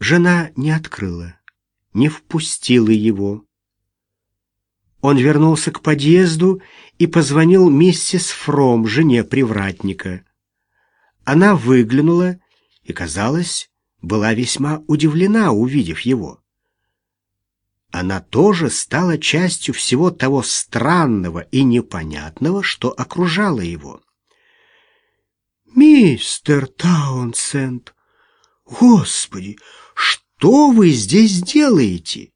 Жена не открыла, не впустила его. Он вернулся к подъезду и позвонил миссис Фром, жене привратника. Она выглянула и, казалось, была весьма удивлена, увидев его. Она тоже стала частью всего того странного и непонятного, что окружало его. «Мистер Таунсенд, господи, что вы здесь делаете?»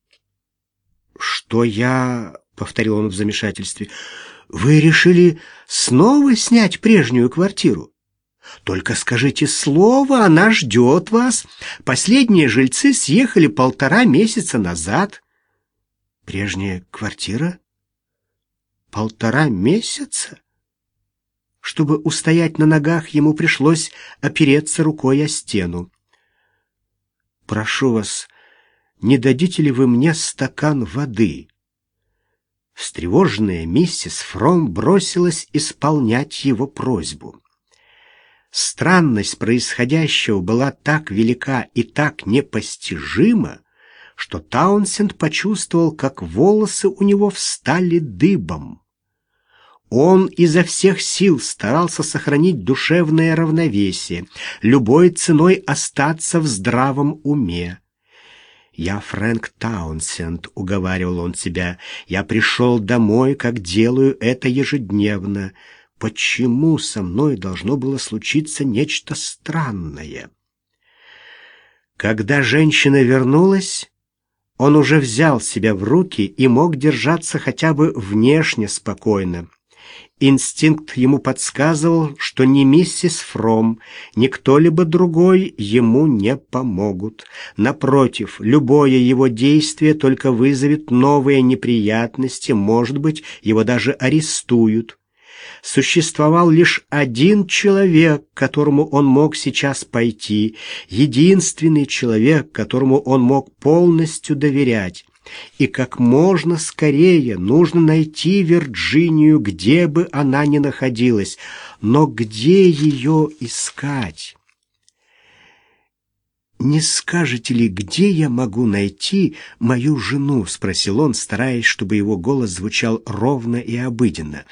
«Что я...» — повторил он в замешательстве. «Вы решили снова снять прежнюю квартиру?» Только скажите слово, она ждет вас. Последние жильцы съехали полтора месяца назад. Прежняя квартира? Полтора месяца? Чтобы устоять на ногах, ему пришлось опереться рукой о стену. «Прошу вас, не дадите ли вы мне стакан воды?» Встревоженная миссис Фром бросилась исполнять его просьбу. Странность происходящего была так велика и так непостижима, что Таунсенд почувствовал, как волосы у него встали дыбом. Он изо всех сил старался сохранить душевное равновесие, любой ценой остаться в здравом уме. «Я Фрэнк Таунсенд», — уговаривал он себя, — «я пришел домой, как делаю это ежедневно. Почему со мной должно было случиться нечто странное? Когда женщина вернулась, он уже взял себя в руки и мог держаться хотя бы внешне спокойно. Инстинкт ему подсказывал, что ни миссис Фром, ни кто-либо другой ему не помогут. Напротив, любое его действие только вызовет новые неприятности, может быть, его даже арестуют существовал лишь один человек, к которому он мог сейчас пойти, единственный человек, которому он мог полностью доверять. И как можно скорее нужно найти Вирджинию, где бы она ни находилась. Но где ее искать? «Не скажете ли, где я могу найти мою жену?» — спросил он, стараясь, чтобы его голос звучал ровно и обыденно.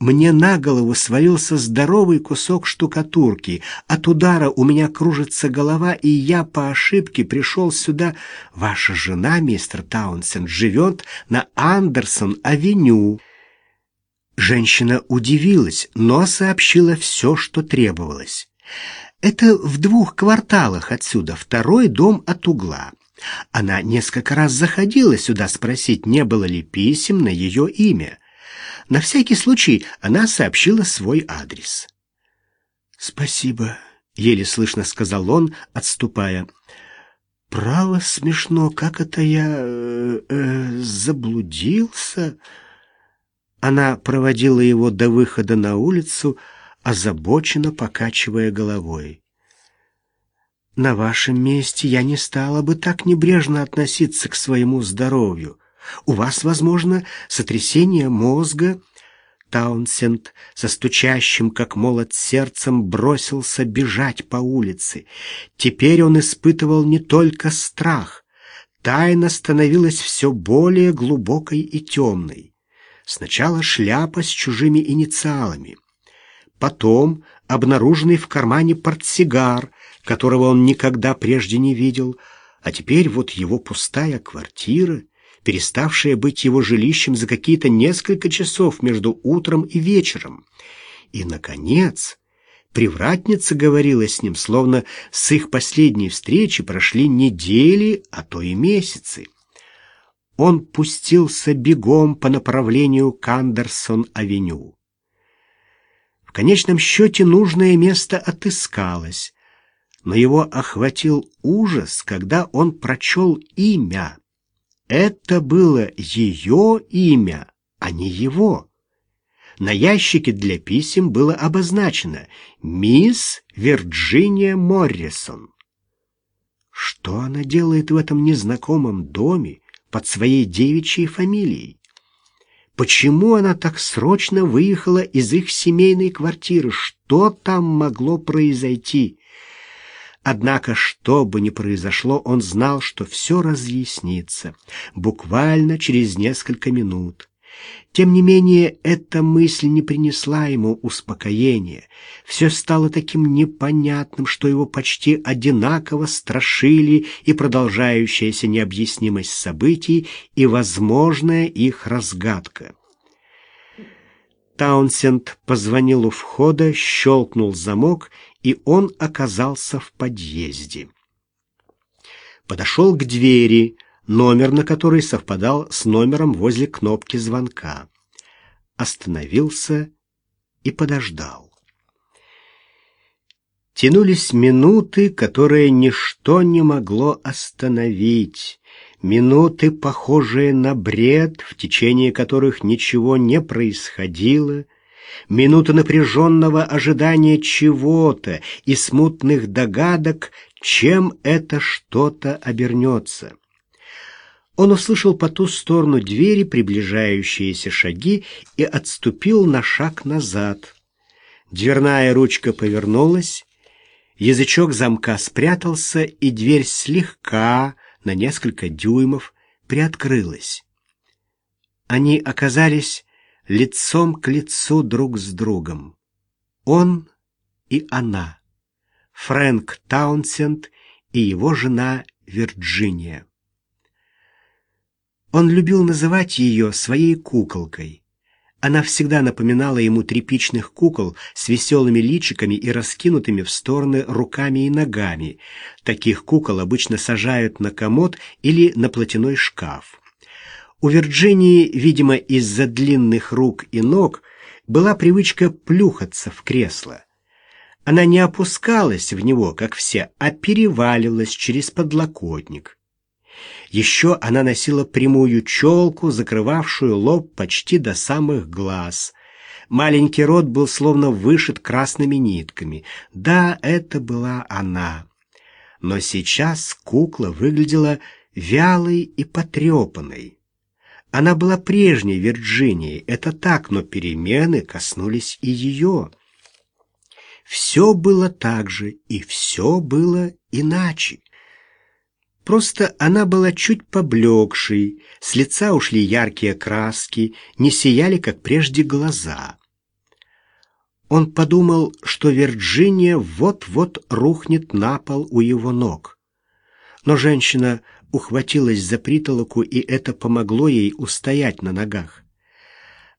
«Мне на голову свалился здоровый кусок штукатурки. От удара у меня кружится голова, и я по ошибке пришел сюда. Ваша жена, мистер Таунсенд, живет на Андерсон-авеню». Женщина удивилась, но сообщила все, что требовалось. Это в двух кварталах отсюда, второй дом от угла. Она несколько раз заходила сюда спросить, не было ли писем на ее имя. На всякий случай она сообщила свой адрес. «Спасибо», — еле слышно сказал он, отступая. «Право смешно, как это я э, э, заблудился». Она проводила его до выхода на улицу, — озабоченно покачивая головой. «На вашем месте я не стала бы так небрежно относиться к своему здоровью. У вас, возможно, сотрясение мозга...» Таунсенд со стучащим, как молот, сердцем бросился бежать по улице. Теперь он испытывал не только страх. Тайна становилась все более глубокой и темной. Сначала шляпа с чужими инициалами, Потом обнаруженный в кармане портсигар, которого он никогда прежде не видел, а теперь вот его пустая квартира, переставшая быть его жилищем за какие-то несколько часов между утром и вечером. И, наконец, привратница говорила с ним, словно с их последней встречи прошли недели, а то и месяцы. Он пустился бегом по направлению к Андерсон-авеню. В конечном счете нужное место отыскалось, но его охватил ужас, когда он прочел имя. Это было ее имя, а не его. На ящике для писем было обозначено «Мисс Вирджиния Моррисон». Что она делает в этом незнакомом доме под своей девичьей фамилией? Почему она так срочно выехала из их семейной квартиры? Что там могло произойти? Однако, что бы ни произошло, он знал, что все разъяснится, буквально через несколько минут. Тем не менее, эта мысль не принесла ему успокоения. Все стало таким непонятным, что его почти одинаково страшили и продолжающаяся необъяснимость событий, и возможная их разгадка. Таунсенд позвонил у входа, щелкнул замок, и он оказался в подъезде. Подошел к двери, номер на которой совпадал с номером возле кнопки звонка. Остановился и подождал. Тянулись минуты, которые ничто не могло остановить, минуты, похожие на бред, в течение которых ничего не происходило, минуты напряженного ожидания чего-то и смутных догадок, чем это что-то обернется. Он услышал по ту сторону двери приближающиеся шаги и отступил на шаг назад. Дверная ручка повернулась, язычок замка спрятался, и дверь слегка, на несколько дюймов, приоткрылась. Они оказались лицом к лицу друг с другом. Он и она, Фрэнк Таунсенд и его жена Вирджиния. Он любил называть ее своей куколкой. Она всегда напоминала ему тряпичных кукол с веселыми личиками и раскинутыми в стороны руками и ногами. Таких кукол обычно сажают на комод или на платяной шкаф. У Вирджинии, видимо, из-за длинных рук и ног, была привычка плюхаться в кресло. Она не опускалась в него, как все, а переваливалась через подлокотник. Еще она носила прямую челку, закрывавшую лоб почти до самых глаз. Маленький рот был словно вышит красными нитками. Да, это была она. Но сейчас кукла выглядела вялой и потрепанной. Она была прежней Вирджинией, это так, но перемены коснулись и ее. Все было так же, и все было иначе. Просто она была чуть поблекшей, с лица ушли яркие краски, не сияли, как прежде, глаза. Он подумал, что Вирджиния вот-вот рухнет на пол у его ног. Но женщина ухватилась за притолоку, и это помогло ей устоять на ногах.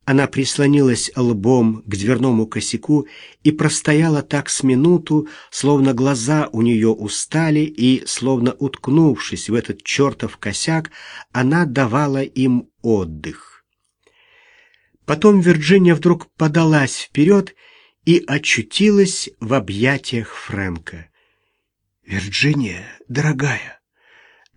Она прислонилась лбом к дверному косяку и простояла так с минуту, словно глаза у нее устали, и, словно уткнувшись в этот чертов косяк, она давала им отдых. Потом Вирджиния вдруг подалась вперед и очутилась в объятиях Фрэнка. «Вирджиния, дорогая,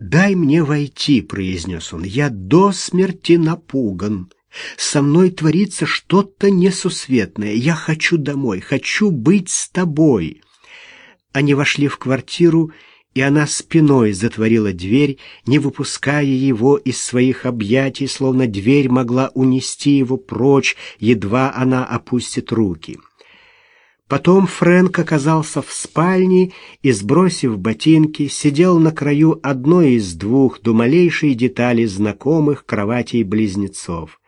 дай мне войти», — произнес он, — «я до смерти напуган». Со мной творится что-то несусветное. Я хочу домой, хочу быть с тобой. Они вошли в квартиру, и она спиной затворила дверь, не выпуская его из своих объятий, словно дверь могла унести его прочь, едва она опустит руки. Потом Фрэнк оказался в спальне и, сбросив ботинки, сидел на краю одной из двух до малейшей детали знакомых кроватей близнецов.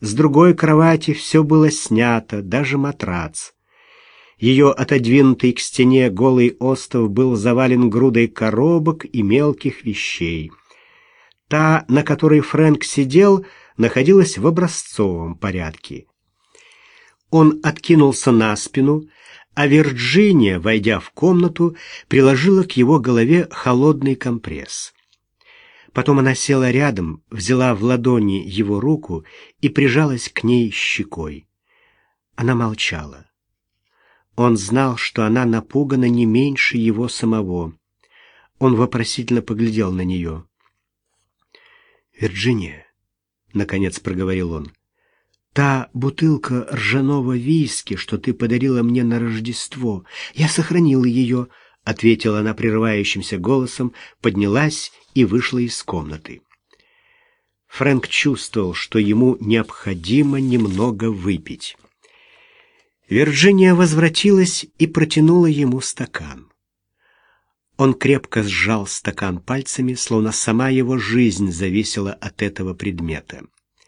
С другой кровати все было снято, даже матрац. Ее отодвинутый к стене голый остов был завален грудой коробок и мелких вещей. Та, на которой Фрэнк сидел, находилась в образцовом порядке. Он откинулся на спину, а Вирджиния, войдя в комнату, приложила к его голове холодный компресс. Потом она села рядом, взяла в ладони его руку и прижалась к ней щекой. Она молчала. Он знал, что она напугана не меньше его самого. Он вопросительно поглядел на нее. «Вирджиния», — наконец проговорил он, — «та бутылка ржаного виски, что ты подарила мне на Рождество, я сохранила ее, ответила она прерывающимся голосом, поднялась и вышла из комнаты. Фрэнк чувствовал, что ему необходимо немного выпить. Вирджиния возвратилась и протянула ему стакан. Он крепко сжал стакан пальцами, словно сама его жизнь зависела от этого предмета.